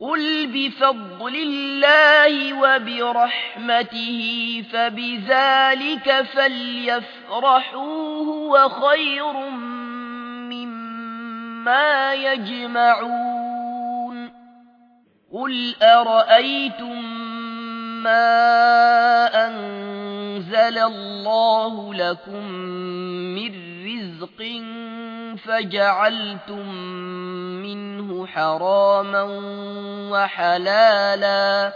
قل بفضل الله وبرحمته فبذلك فليفرحوا هو خير مما يجمعون قل أرأيتم ما أنزل الله لكم من رزق فجعلتم منه حراما وحلالا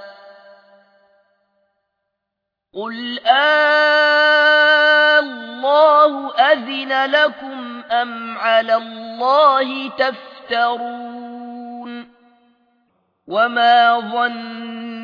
قل آه الله أذن لكم أم على الله تفترون وما ظن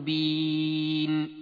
مبين